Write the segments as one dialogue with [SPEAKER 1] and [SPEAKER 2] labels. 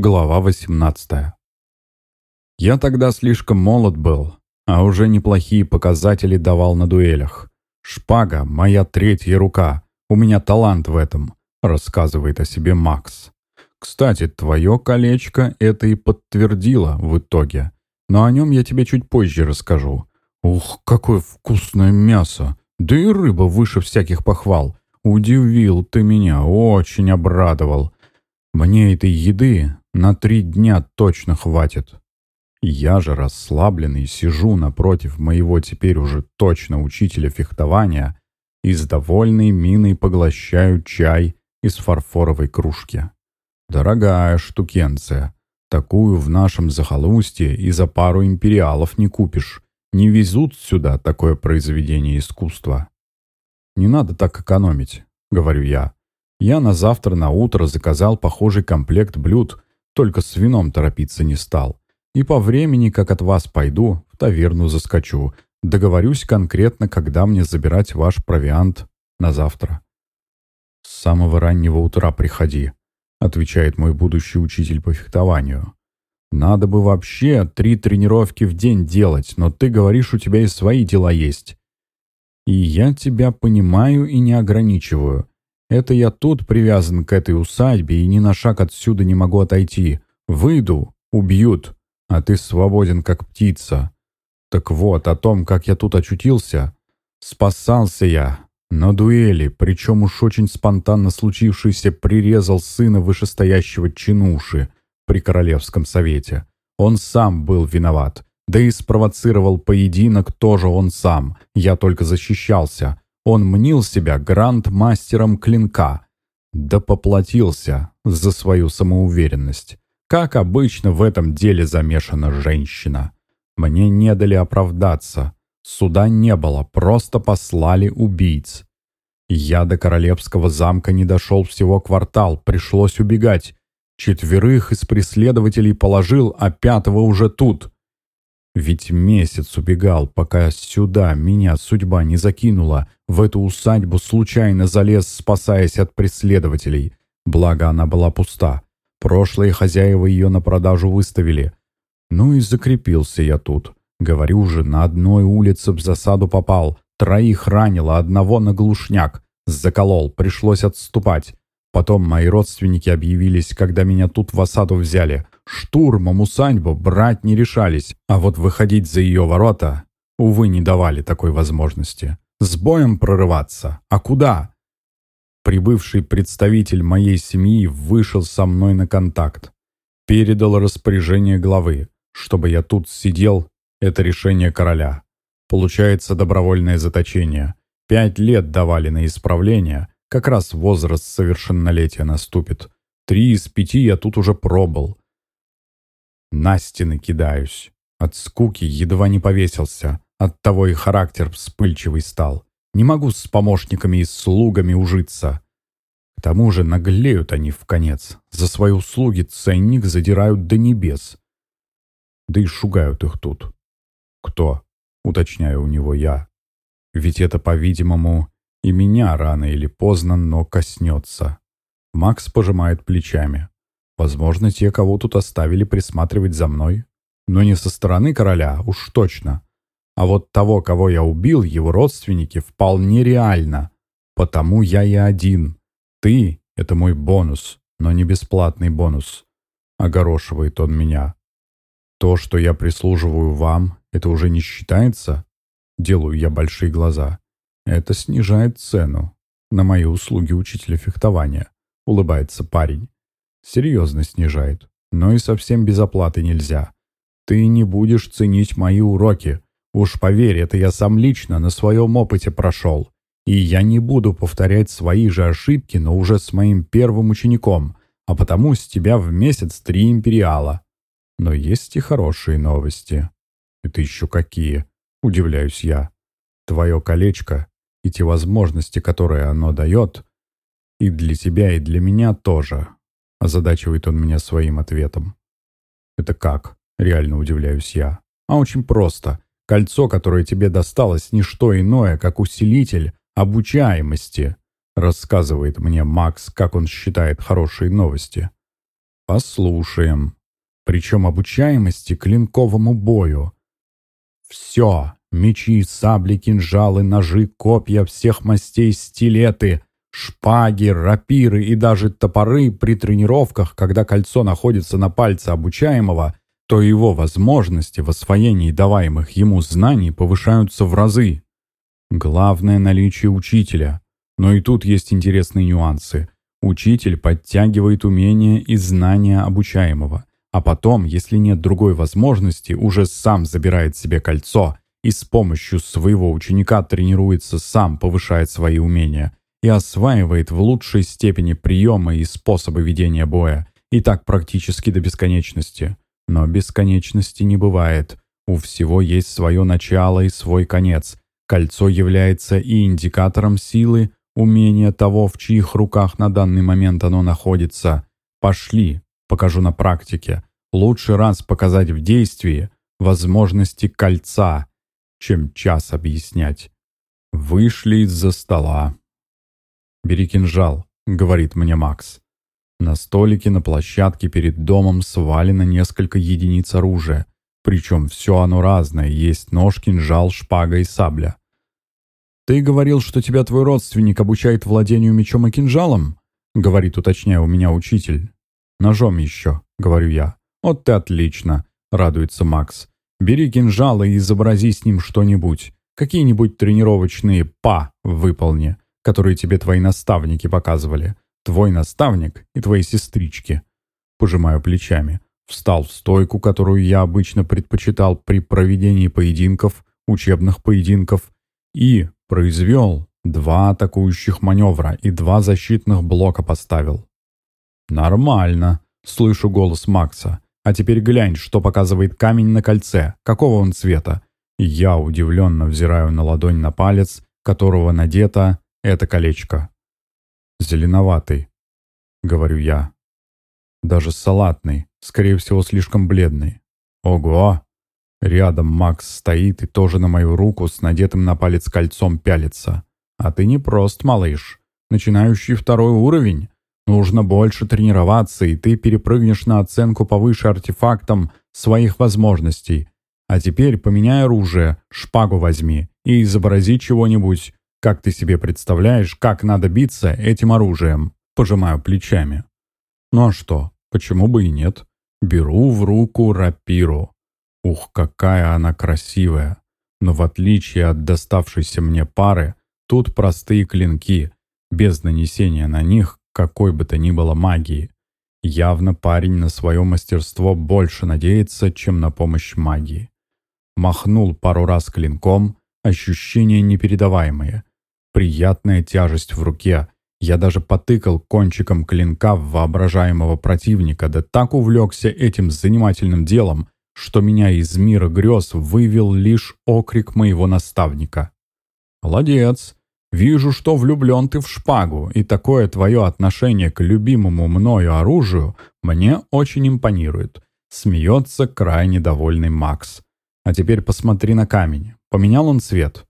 [SPEAKER 1] Глава 18 Я тогда слишком молод был, а уже неплохие показатели давал на дуэлях. «Шпага — моя третья рука, у меня талант в этом», — рассказывает о себе Макс. Кстати, твое колечко это и подтвердило в итоге, но о нем я тебе чуть позже расскажу. Ух, какое вкусное мясо! Да и рыба выше всяких похвал. Удивил ты меня, очень обрадовал. Мне этой еды на три дня точно хватит. Я же расслабленный сижу напротив моего теперь уже точно учителя фехтования и с довольной миной поглощаю чай из фарфоровой кружки. Дорогая штукенция. Такую в нашем захолустье и за пару империалов не купишь. Не везут сюда такое произведение искусства. «Не надо так экономить», — говорю я. Я на завтра на утро заказал похожий комплект блюд, только с вином торопиться не стал. И по времени, как от вас пойду, в таверну заскочу. Договорюсь конкретно, когда мне забирать ваш провиант на завтра. С самого раннего утра приходи, отвечает мой будущий учитель по фехтованию. Надо бы вообще три тренировки в день делать, но ты говоришь, у тебя и свои дела есть. И я тебя понимаю и не ограничиваю. Это я тут привязан к этой усадьбе и ни на шаг отсюда не могу отойти. Выйду, убьют, а ты свободен, как птица. Так вот, о том, как я тут очутился, спасался я. На дуэли, причем уж очень спонтанно случившийся, прирезал сына вышестоящего чинуши при Королевском совете. Он сам был виноват. Да и спровоцировал поединок тоже он сам. Я только защищался. Он мнил себя гранд-мастером клинка. Да поплатился за свою самоуверенность. Как обычно в этом деле замешана женщина. Мне не дали оправдаться. Суда не было, просто послали убийц. Я до королевского замка не дошел всего квартал, пришлось убегать. Четверых из преследователей положил, а пятого уже тут. Ведь месяц убегал, пока сюда меня судьба не закинула. В эту усадьбу случайно залез, спасаясь от преследователей. Благо она была пуста. Прошлые хозяева ее на продажу выставили. Ну и закрепился я тут. Говорю же, на одной улице в засаду попал. Троих ранило, одного на глушняк. Заколол, пришлось отступать. Потом мои родственники объявились, когда меня тут в осаду взяли. Штурмом усадьбу брать не решались, а вот выходить за ее ворота, увы, не давали такой возможности. С боем прорываться. А куда? Прибывший представитель моей семьи вышел со мной на контакт. Передал распоряжение главы, чтобы я тут сидел, это решение короля. Получается добровольное заточение. Пять лет давали на исправление, как раз возраст совершеннолетия наступит. Три из пяти я тут уже пробыл. На стены кидаюсь. От скуки едва не повесился. Оттого и характер вспыльчивый стал. Не могу с помощниками и слугами ужиться. К тому же наглеют они в конец. За свои услуги ценник задирают до небес. Да и шугают их тут. «Кто?» — уточняю у него я. «Ведь это, по-видимому, и меня рано или поздно, но коснется». Макс пожимает плечами. Возможно, те, кого тут оставили присматривать за мной. Но не со стороны короля, уж точно. А вот того, кого я убил, его родственники, вполне реально. Потому я и один. Ты — это мой бонус, но не бесплатный бонус. Огорошивает он меня. То, что я прислуживаю вам, это уже не считается? Делаю я большие глаза. Это снижает цену на мои услуги учителя фехтования. Улыбается парень. Серьезно снижает. Но и совсем без оплаты нельзя. Ты не будешь ценить мои уроки. Уж поверь, это я сам лично на своем опыте прошел. И я не буду повторять свои же ошибки, но уже с моим первым учеником, а потому с тебя в месяц три империала. Но есть и хорошие новости. Это еще какие? Удивляюсь я. Твое колечко и те возможности, которые оно дает, и для тебя, и для меня тоже. Озадачивает он меня своим ответом. «Это как?» — реально удивляюсь я. «А очень просто. Кольцо, которое тебе досталось, не что иное, как усилитель обучаемости», — рассказывает мне Макс, как он считает хорошие новости. Послушаем. Причем обучаемости клинковому бою. Все. Мечи, сабли, кинжалы, ножи, копья всех мастей, стилеты, шпаги, рапиры и даже топоры при тренировках, когда кольцо находится на пальце обучаемого, то его возможности в освоении даваемых ему знаний повышаются в разы. Главное наличие учителя. Но и тут есть интересные нюансы. Учитель подтягивает умения и знания обучаемого, а потом, если нет другой возможности, уже сам забирает себе кольцо и с помощью своего ученика тренируется сам, повышает свои умения и осваивает в лучшей степени приемы и способы ведения боя, и так практически до бесконечности. Но бесконечности не бывает. У всего есть свое начало и свой конец. Кольцо является и индикатором силы, умения того, в чьих руках на данный момент оно находится. Пошли, покажу на практике. Лучше раз показать в действии возможности кольца, чем час объяснять. Вышли из-за стола. «Бери кинжал», — говорит мне Макс. На столике на площадке перед домом свалено несколько единиц оружия. Причем все оно разное. Есть нож, кинжал, шпага и сабля. «Ты говорил, что тебя твой родственник обучает владению мечом и кинжалом?» — говорит, уточняя у меня учитель. «Ножом еще», — говорю я. «Вот ты отлично», — радуется Макс. «Бери кинжал и изобрази с ним что-нибудь. Какие-нибудь тренировочные «па» выполни, которые тебе твои наставники показывали. Твой наставник и твои сестрички». Пожимаю плечами. Встал в стойку, которую я обычно предпочитал при проведении поединков, учебных поединков, и произвел два атакующих маневра и два защитных блока поставил. «Нормально», — слышу голос Макса. «А теперь глянь, что показывает камень на кольце. Какого он цвета?» Я удивленно взираю на ладонь на палец, которого надето это колечко. «Зеленоватый», — говорю я. «Даже салатный, скорее всего, слишком бледный». «Ого!» Рядом Макс стоит и тоже на мою руку с надетым на палец кольцом пялится. «А ты не прост, малыш. Начинающий второй уровень. Нужно больше тренироваться, и ты перепрыгнешь на оценку повыше артефактом своих возможностей. А теперь поменяй оружие, шпагу возьми и изобрази чего-нибудь, как ты себе представляешь, как надо биться этим оружием? Пожимаю плечами. Ну а что, почему бы и нет? Беру в руку рапиру. Ух, какая она красивая. Но в отличие от доставшейся мне пары, тут простые клинки, без нанесения на них какой бы то ни было магии. Явно парень на свое мастерство больше надеется, чем на помощь магии. Махнул пару раз клинком, ощущения непередаваемые. Приятная тяжесть в руке. Я даже потыкал кончиком клинка в воображаемого противника, да так увлекся этим занимательным делом, что меня из мира грез вывел лишь окрик моего наставника. «Молодец! Вижу, что влюблен ты в шпагу, и такое твое отношение к любимому мною оружию мне очень импонирует», смеется крайне довольный Макс. «А теперь посмотри на камень. Поменял он цвет?»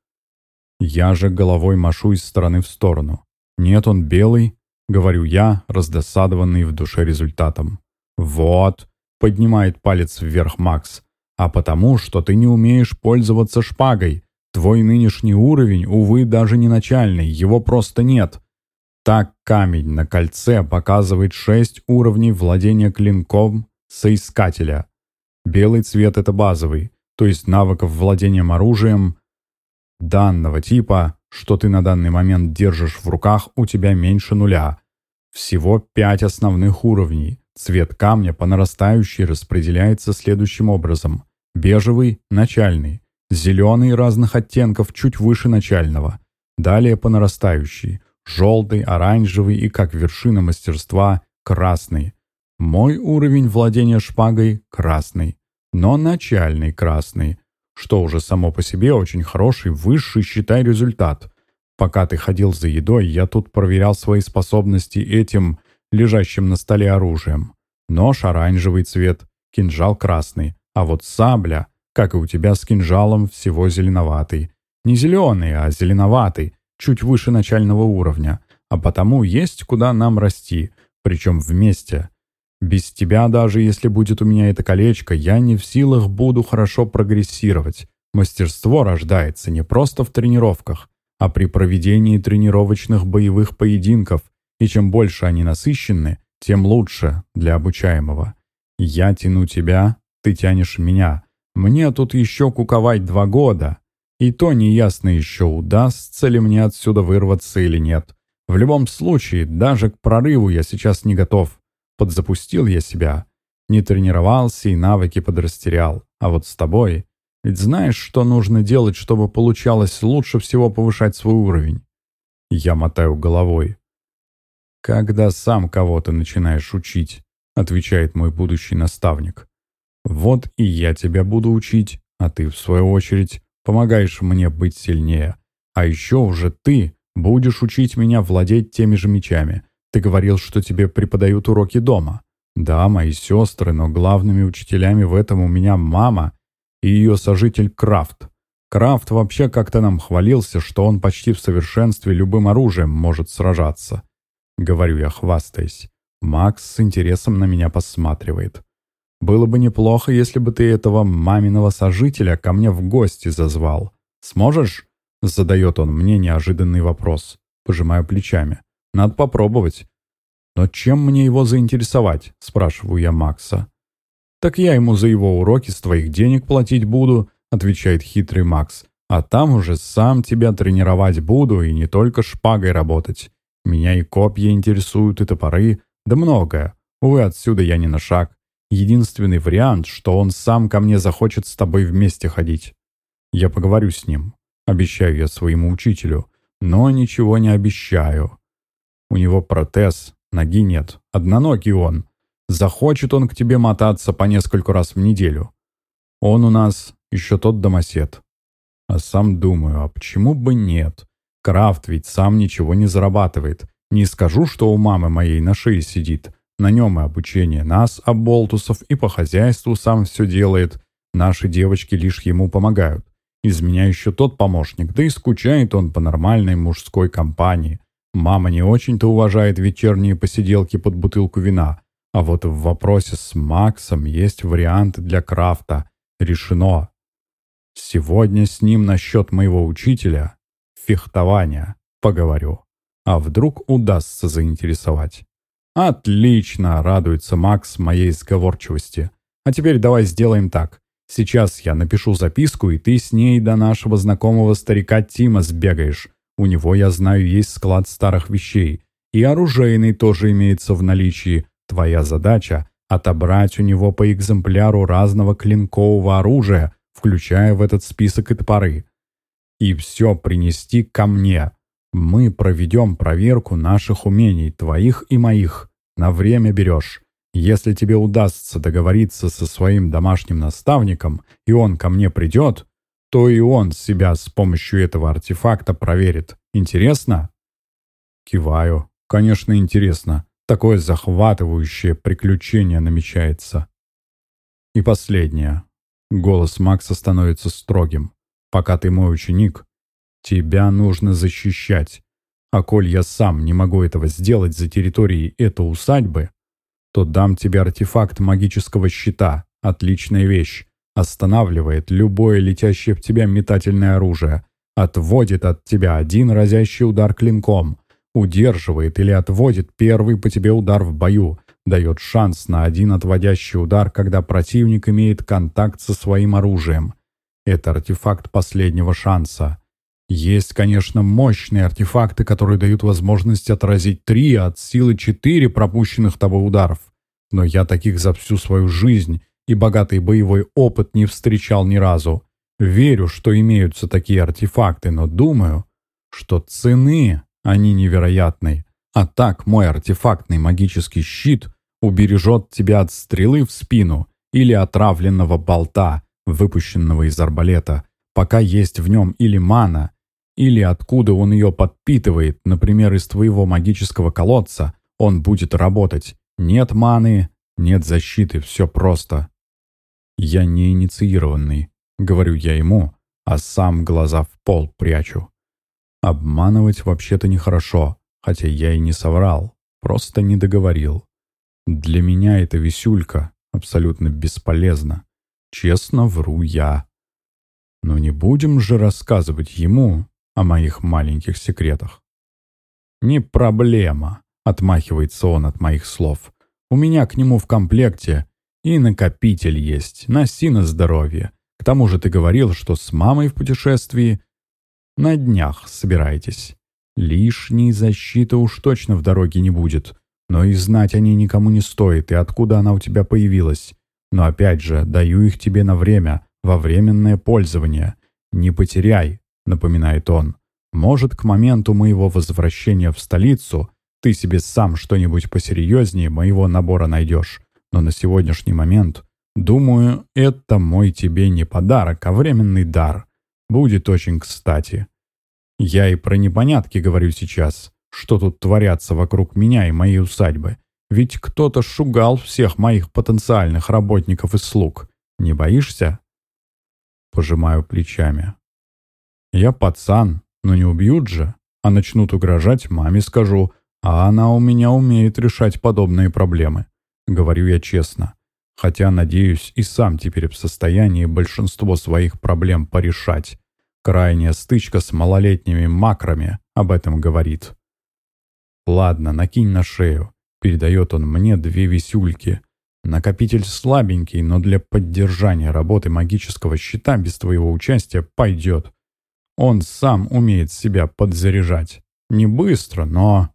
[SPEAKER 1] Я же головой машу из стороны в сторону. «Нет, он белый», — говорю я, раздосадованный в душе результатом. «Вот», — поднимает палец вверх Макс, «а потому, что ты не умеешь пользоваться шпагой. Твой нынешний уровень, увы, даже не начальный, его просто нет». Так камень на кольце показывает шесть уровней владения клинком соискателя. Белый цвет — это базовый, то есть навыков владением оружием данного типа, что ты на данный момент держишь в руках, у тебя меньше нуля. Всего пять основных уровней. Цвет камня по нарастающей распределяется следующим образом. Бежевый – начальный, зеленый разных оттенков чуть выше начального. Далее по нарастающей. Желтый, оранжевый и, как вершина мастерства, красный. Мой уровень владения шпагой – красный, но начальный красный – что уже само по себе очень хороший, высший, считай, результат. Пока ты ходил за едой, я тут проверял свои способности этим, лежащим на столе оружием. Нож оранжевый цвет, кинжал красный, а вот сабля, как и у тебя с кинжалом, всего зеленоватый. Не зеленый, а зеленоватый, чуть выше начального уровня, а потому есть куда нам расти, причем вместе. Без тебя, даже если будет у меня это колечко, я не в силах буду хорошо прогрессировать. Мастерство рождается не просто в тренировках, а при проведении тренировочных боевых поединков, и чем больше они насыщены, тем лучше для обучаемого. Я тяну тебя, ты тянешь меня. Мне тут еще куковать два года. И то неясно еще, удастся ли мне отсюда вырваться или нет. В любом случае, даже к прорыву я сейчас не готов. Подзапустил я себя. Не тренировался и навыки подрастерял. А вот с тобой... Ведь знаешь, что нужно делать, чтобы получалось лучше всего повышать свой уровень? Я мотаю головой. «Когда сам кого-то начинаешь учить», — отвечает мой будущий наставник. «Вот и я тебя буду учить, а ты, в свою очередь, помогаешь мне быть сильнее. А еще уже ты будешь учить меня владеть теми же мечами. Ты говорил, что тебе преподают уроки дома. Да, мои сестры, но главными учителями в этом у меня мама и ее сожитель Крафт. Крафт вообще как-то нам хвалился, что он почти в совершенстве любым оружием может сражаться. Говорю я, хвастаясь. Макс с интересом на меня посматривает. Было бы неплохо, если бы ты этого маминого сожителя ко мне в гости зазвал. Сможешь? Задает он мне неожиданный вопрос. Пожимаю плечами. Надо попробовать. Но чем мне его заинтересовать? Спрашиваю я Макса. Так я ему за его уроки с твоих денег платить буду, отвечает хитрый Макс. А там уже сам тебя тренировать буду и не только шпагой работать. Меня и копья интересуют, и топоры, да многое. Увы, отсюда я не на шаг. Единственный вариант, что он сам ко мне захочет с тобой вместе ходить. Я поговорю с ним. Обещаю я своему учителю. Но ничего не обещаю. У него протез, ноги нет, одноногий он. Захочет он к тебе мотаться по нескольку раз в неделю. Он у нас еще тот домосед. А сам думаю, а почему бы нет? Крафт ведь сам ничего не зарабатывает. Не скажу, что у мамы моей на шее сидит. На нем и обучение нас, оболтусов, и по хозяйству сам все делает. Наши девочки лишь ему помогают. Из меня еще тот помощник, да и скучает он по нормальной мужской компании. Мама не очень-то уважает вечерние посиделки под бутылку вина. А вот в вопросе с Максом есть варианты для крафта. Решено. Сегодня с ним насчет моего учителя фехтования поговорю. А вдруг удастся заинтересовать. «Отлично!» — радуется Макс моей сговорчивости. «А теперь давай сделаем так. Сейчас я напишу записку, и ты с ней до нашего знакомого старика Тима сбегаешь. У него, я знаю, есть склад старых вещей. И оружейный тоже имеется в наличии. Твоя задача — отобрать у него по экземпляру разного клинкового оружия, включая в этот список и топоры. И все принести ко мне. Мы проведем проверку наших умений, твоих и моих. На время берешь. Если тебе удастся договориться со своим домашним наставником, и он ко мне придет, то и он себя с помощью этого артефакта проверит. Интересно? Киваю. Конечно, интересно. Такое захватывающее приключение намечается. И последнее. Голос Макса становится строгим. Пока ты мой ученик, тебя нужно защищать. А коль я сам не могу этого сделать за территорией этой усадьбы, то дам тебе артефакт магического щита. Отличная вещь. Останавливает любое летящее в тебя метательное оружие. Отводит от тебя один разящий удар клинком. Удерживает или отводит первый по тебе удар в бою. Дает шанс на один отводящий удар, когда противник имеет контакт со своим оружием. Это артефакт последнего шанса. Есть, конечно, мощные артефакты, которые дают возможность отразить три, от силы четыре пропущенных тобой ударов. Но я таких за всю свою жизнь и богатый боевой опыт не встречал ни разу. Верю, что имеются такие артефакты, но думаю, что цены они невероятной. А так мой артефактный магический щит убережет тебя от стрелы в спину или отравленного болта, выпущенного из арбалета, пока есть в нем или мана, или откуда он ее подпитывает, например, из твоего магического колодца, он будет работать. Нет маны, нет защиты, все просто. Я не инициированный, говорю я ему, а сам глаза в пол прячу. Обманывать вообще-то нехорошо, хотя я и не соврал, просто не договорил. Для меня эта висюлька абсолютно бесполезна. Честно вру я. Но не будем же рассказывать ему о моих маленьких секретах. «Не проблема», — отмахивается он от моих слов. «У меня к нему в комплекте и накопитель есть, носи на здоровье. К тому же ты говорил, что с мамой в путешествии на днях собираетесь. Лишней защиты уж точно в дороге не будет. Но и знать о ней никому не стоит, и откуда она у тебя появилась. Но опять же, даю их тебе на время, во временное пользование. Не потеряй, напоминает он. Может, к моменту моего возвращения в столицу ты себе сам что-нибудь посерьезнее моего набора найдешь. Но на сегодняшний момент, думаю, это мой тебе не подарок, а временный дар. Будет очень кстати. Я и про непонятки говорю сейчас что тут творятся вокруг меня и моей усадьбы. Ведь кто-то шугал всех моих потенциальных работников и слуг. Не боишься?» Пожимаю плечами. «Я пацан, но не убьют же. А начнут угрожать, маме скажу. А она у меня умеет решать подобные проблемы. Говорю я честно. Хотя, надеюсь, и сам теперь в состоянии большинство своих проблем порешать. Крайняя стычка с малолетними макрами об этом говорит. «Ладно, накинь на шею». Передает он мне две висюльки. Накопитель слабенький, но для поддержания работы магического щита без твоего участия пойдет. Он сам умеет себя подзаряжать. Не быстро, но...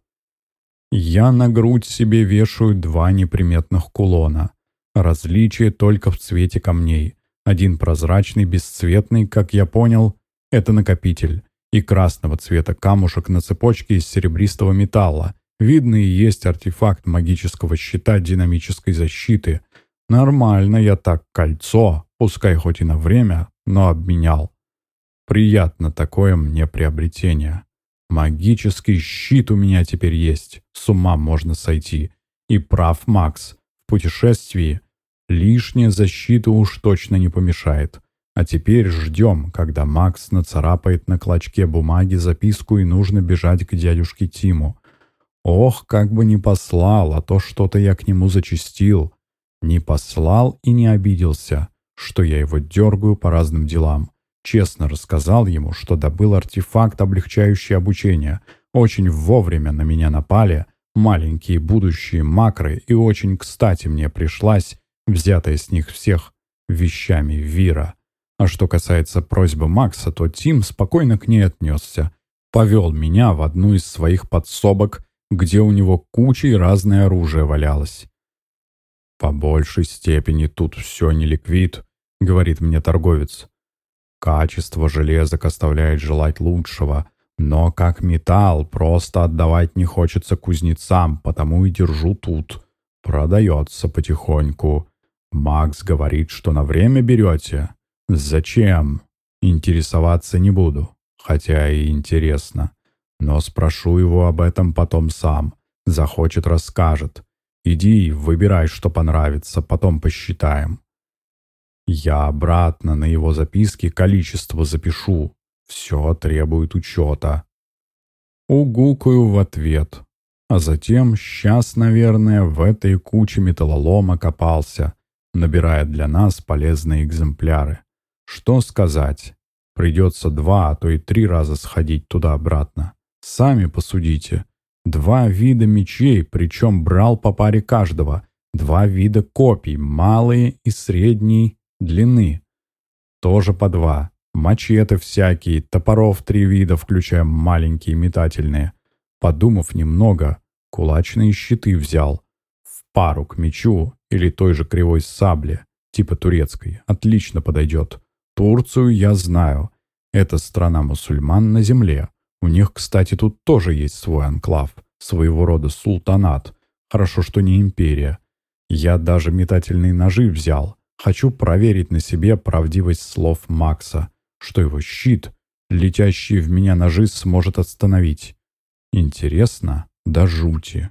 [SPEAKER 1] Я на грудь себе вешаю два неприметных кулона. Различие только в цвете камней. Один прозрачный, бесцветный, как я понял, это накопитель и красного цвета камушек на цепочке из серебристого металла. Видно и есть артефакт магического щита динамической защиты. Нормально я так кольцо, пускай хоть и на время, но обменял. Приятно такое мне приобретение. Магический щит у меня теперь есть, с ума можно сойти. И прав Макс, в путешествии лишняя защита уж точно не помешает. А теперь ждем, когда Макс нацарапает на клочке бумаги записку и нужно бежать к дядюшке Тиму. Ох, как бы не послал, а то что-то я к нему зачистил. Не послал и не обиделся, что я его дергаю по разным делам. Честно рассказал ему, что добыл артефакт, облегчающий обучение. Очень вовремя на меня напали маленькие будущие макры, и очень кстати мне пришлась взятая с них всех вещами Вира. А что касается просьбы Макса, то Тим спокойно к ней отнесся. Повел меня в одну из своих подсобок, где у него кучей разное оружие валялось. «По большей степени тут все не ликвид», — говорит мне торговец. «Качество железок оставляет желать лучшего, но как металл просто отдавать не хочется кузнецам, потому и держу тут. Продается потихоньку. Макс говорит, что на время берете. Зачем? Интересоваться не буду, хотя и интересно. Но спрошу его об этом потом сам. Захочет, расскажет. Иди, выбирай, что понравится, потом посчитаем. Я обратно на его записке количество запишу. Все требует учета. Угукаю в ответ. А затем, сейчас, наверное, в этой куче металлолома копался, набирая для нас полезные экземпляры. Что сказать? Придется два, а то и три раза сходить туда-обратно. Сами посудите. Два вида мечей, причем брал по паре каждого. Два вида копий, малые и средней длины. Тоже по два. Мачете всякие, топоров три вида, включая маленькие метательные. Подумав немного, кулачные щиты взял. В пару к мечу или той же кривой сабле, типа турецкой, отлично подойдет. Турцию я знаю. Это страна мусульман на земле. У них, кстати, тут тоже есть свой анклав, своего рода султанат. Хорошо, что не империя. Я даже метательные ножи взял. Хочу проверить на себе правдивость слов Макса, что его щит, летящий в меня ножи, сможет остановить. Интересно, да жути.